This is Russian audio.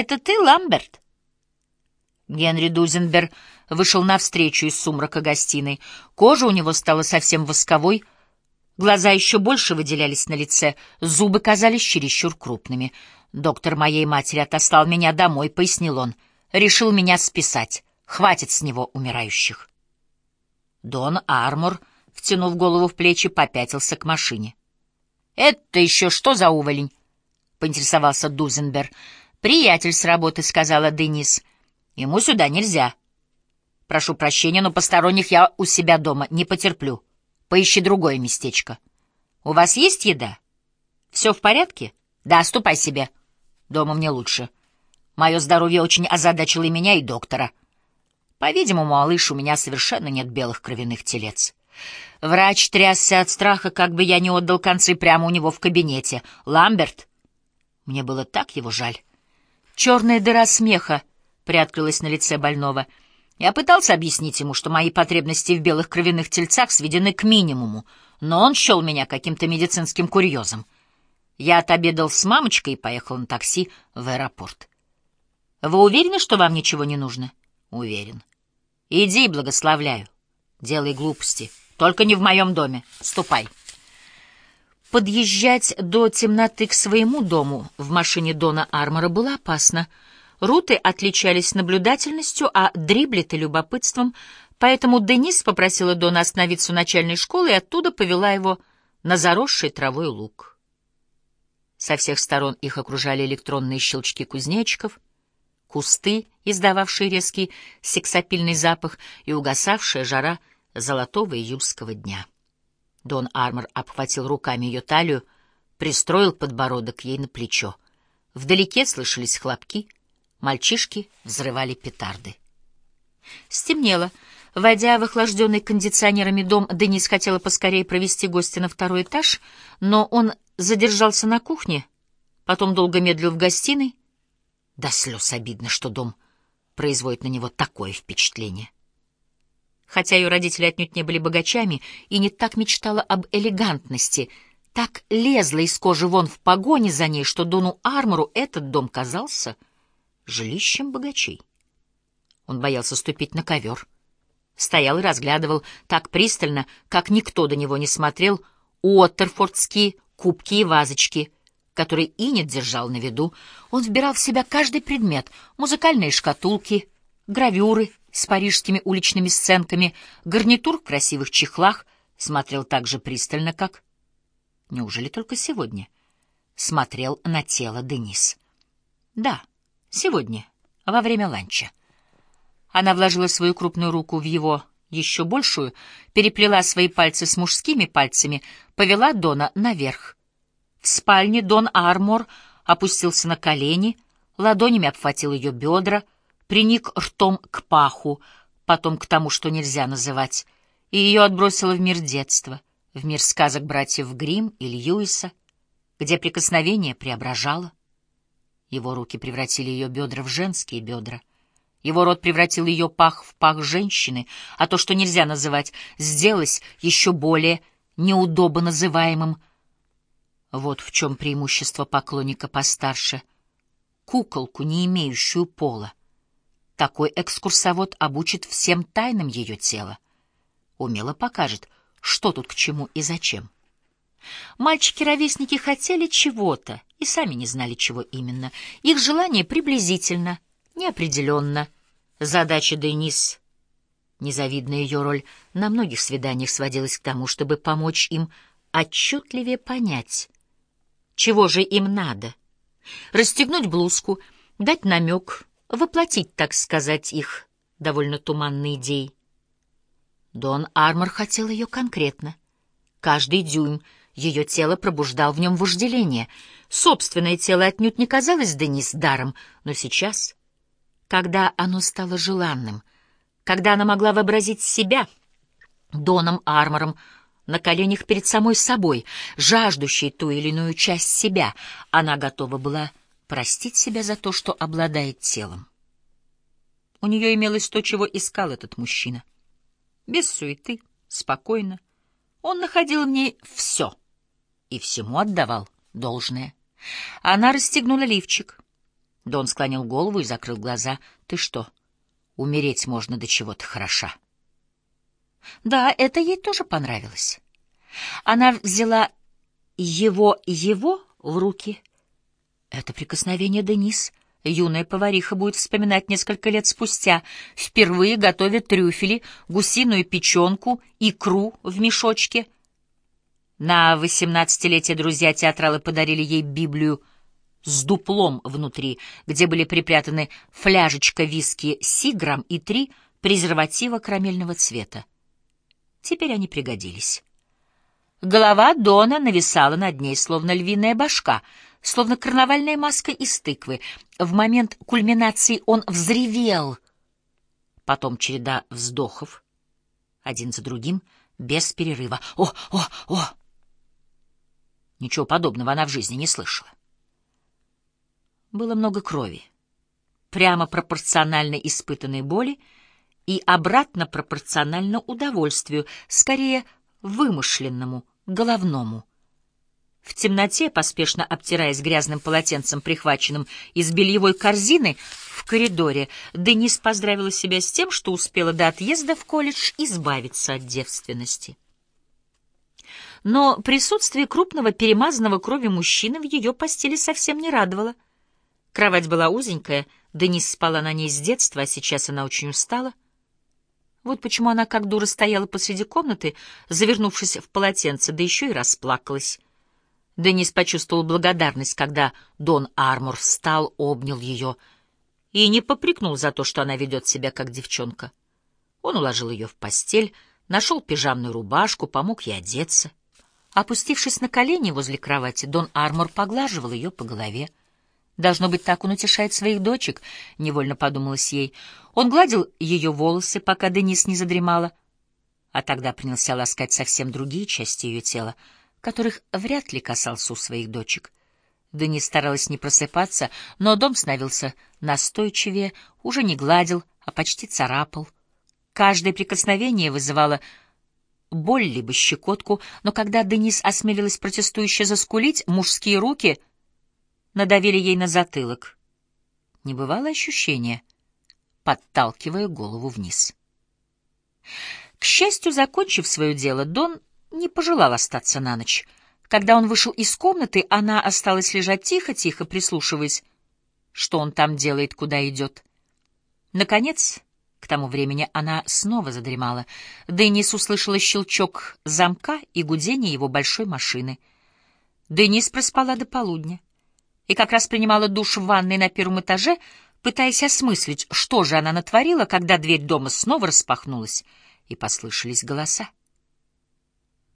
Это ты, Ламберт?» Генри Дузенберг вышел навстречу из сумрака гостиной. Кожа у него стала совсем восковой, глаза еще больше выделялись на лице, зубы казались чересчур крупными. «Доктор моей матери отослал меня домой», — пояснил он. «Решил меня списать. Хватит с него умирающих». Дон Армор, втянув голову в плечи, попятился к машине. «Это еще что за уволень?» — поинтересовался Дузенберг. «Приятель с работы», — сказала Денис. «Ему сюда нельзя». «Прошу прощения, но посторонних я у себя дома не потерплю. Поищи другое местечко». «У вас есть еда? Все в порядке?» «Да, ступай себе. Дома мне лучше. Мое здоровье очень озадачило и меня, и доктора. По-видимому, малыш, у меня совершенно нет белых кровяных телец». Врач трясся от страха, как бы я не отдал концы прямо у него в кабинете. «Ламберт!» Мне было так его жаль. Черная дыра смеха приоткрылась на лице больного. Я пытался объяснить ему, что мои потребности в белых кровяных тельцах сведены к минимуму, но он счел меня каким-то медицинским курьезом. Я отобедал с мамочкой и поехал на такси в аэропорт. «Вы уверены, что вам ничего не нужно?» «Уверен». «Иди, благословляю. Делай глупости». Только не в моем доме. Ступай. Подъезжать до темноты к своему дому в машине Дона Армора было опасно. Руты отличались наблюдательностью, а дриблеты — любопытством, поэтому Денис попросила Дона остановиться у начальной школы и оттуда повела его на заросший травой луг. Со всех сторон их окружали электронные щелчки кузнечиков, кусты, издававшие резкий сексапильный запах, и угасавшая жара — золотого июльского дня. Дон Армор обхватил руками ее талию, пристроил подбородок ей на плечо. Вдалеке слышались хлопки, мальчишки взрывали петарды. Стемнело. Войдя в охлажденный кондиционерами дом, Денис хотела поскорее провести гостя на второй этаж, но он задержался на кухне, потом долго медлил в гостиной. До слез обидно, что дом производит на него такое впечатление. Хотя ее родители отнюдь не были богачами и не так мечтала об элегантности, так лезла из кожи вон в погоне за ней, что Дону Армору этот дом казался жилищем богачей. Он боялся ступить на ковер. Стоял и разглядывал так пристально, как никто до него не смотрел, уоттерфордские кубки и вазочки, которые Инет держал на виду. Он вбирал в себя каждый предмет — музыкальные шкатулки, гравюры, с парижскими уличными сценками, гарнитур в красивых чехлах, смотрел так же пристально, как... Неужели только сегодня? Смотрел на тело Денис. Да, сегодня, во время ланча. Она вложила свою крупную руку в его еще большую, переплела свои пальцы с мужскими пальцами, повела Дона наверх. В спальне Дон Армор опустился на колени, ладонями обхватил ее бедра — приник ртом к паху, потом к тому, что нельзя называть, и ее отбросило в мир детства, в мир сказок братьев Грим и Льюиса, где прикосновение преображало. Его руки превратили ее бедра в женские бедра. Его рот превратил ее пах в пах женщины, а то, что нельзя называть, сделалось еще более неудобно называемым. Вот в чем преимущество поклонника постарше. Куколку, не имеющую пола. Такой экскурсовод обучит всем тайнам ее тела. Умело покажет, что тут к чему и зачем. Мальчики-ровесники хотели чего-то и сами не знали, чего именно. Их желание приблизительно, неопределенно. Задача Денис, незавидная ее роль, на многих свиданиях сводилась к тому, чтобы помочь им отчетливее понять, чего же им надо. Расстегнуть блузку, дать намек, воплотить, так сказать, их довольно туманные идеи. Дон Армор хотел ее конкретно. Каждый дюйм ее тело пробуждал в нем вожделение. Собственное тело отнюдь не казалось Денис даром, но сейчас, когда оно стало желанным, когда она могла вообразить себя Доном Армором на коленях перед самой собой, жаждущей ту или иную часть себя, она готова была простить себя за то, что обладает телом. У нее имелось то, чего искал этот мужчина. Без суеты, спокойно. Он находил в ней все и всему отдавал должное. Она расстегнула лифчик. Дон склонил голову и закрыл глаза. «Ты что, умереть можно до чего-то хороша?» Да, это ей тоже понравилось. Она взяла его-его в руки. Это прикосновение Денис. Юная повариха будет вспоминать несколько лет спустя. Впервые готовит трюфели, гусиную печенку, икру в мешочке. На восемнадцатилетие друзья театралы подарили ей Библию с дуплом внутри, где были припрятаны фляжечка виски «Сиграм» и три презерватива карамельного цвета. Теперь они пригодились. Голова Дона нависала над ней, словно львиная башка, словно карнавальная маска из тыквы. В момент кульминации он взревел. Потом череда вздохов, один за другим, без перерыва. «О, о, о!» Ничего подобного она в жизни не слышала. Было много крови, прямо пропорционально испытанной боли и обратно пропорционально удовольствию, скорее вымышленному, головному. В темноте, поспешно обтираясь грязным полотенцем, прихваченным из бельевой корзины в коридоре, Денис поздравила себя с тем, что успела до отъезда в колледж избавиться от девственности. Но присутствие крупного перемазанного кровью мужчины в ее постели совсем не радовало. Кровать была узенькая, Денис спала на ней с детства, а сейчас она очень устала. Вот почему она как дура стояла посреди комнаты, завернувшись в полотенце, да еще и расплакалась. Денис почувствовал благодарность, когда Дон Армор встал, обнял ее и не попрекнул за то, что она ведет себя как девчонка. Он уложил ее в постель, нашел пижамную рубашку, помог ей одеться. Опустившись на колени возле кровати, Дон Армор поглаживал ее по голове. Должно быть, так он утешает своих дочек, — невольно подумалось ей. Он гладил ее волосы, пока Денис не задремала, а тогда принялся ласкать совсем другие части ее тела, которых вряд ли касался у своих дочек. Денис старалась не просыпаться, но дом становился настойчивее, уже не гладил, а почти царапал. Каждое прикосновение вызывало боль либо щекотку, но когда Денис осмелилась протестующе заскулить, мужские руки надавили ей на затылок. Небывалое ощущение, подталкивая голову вниз. К счастью, закончив свое дело, Дон не пожелал остаться на ночь. Когда он вышел из комнаты, она осталась лежать тихо-тихо, прислушиваясь, что он там делает, куда идет. Наконец, к тому времени она снова задремала. Денис услышала щелчок замка и гудение его большой машины. Денис проспала до полудня и как раз принимала душ в ванной на первом этаже, пытаясь осмыслить, что же она натворила, когда дверь дома снова распахнулась, и послышались голоса.